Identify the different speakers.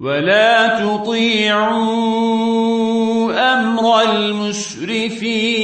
Speaker 1: ولا تطيعوا أمر المسرفين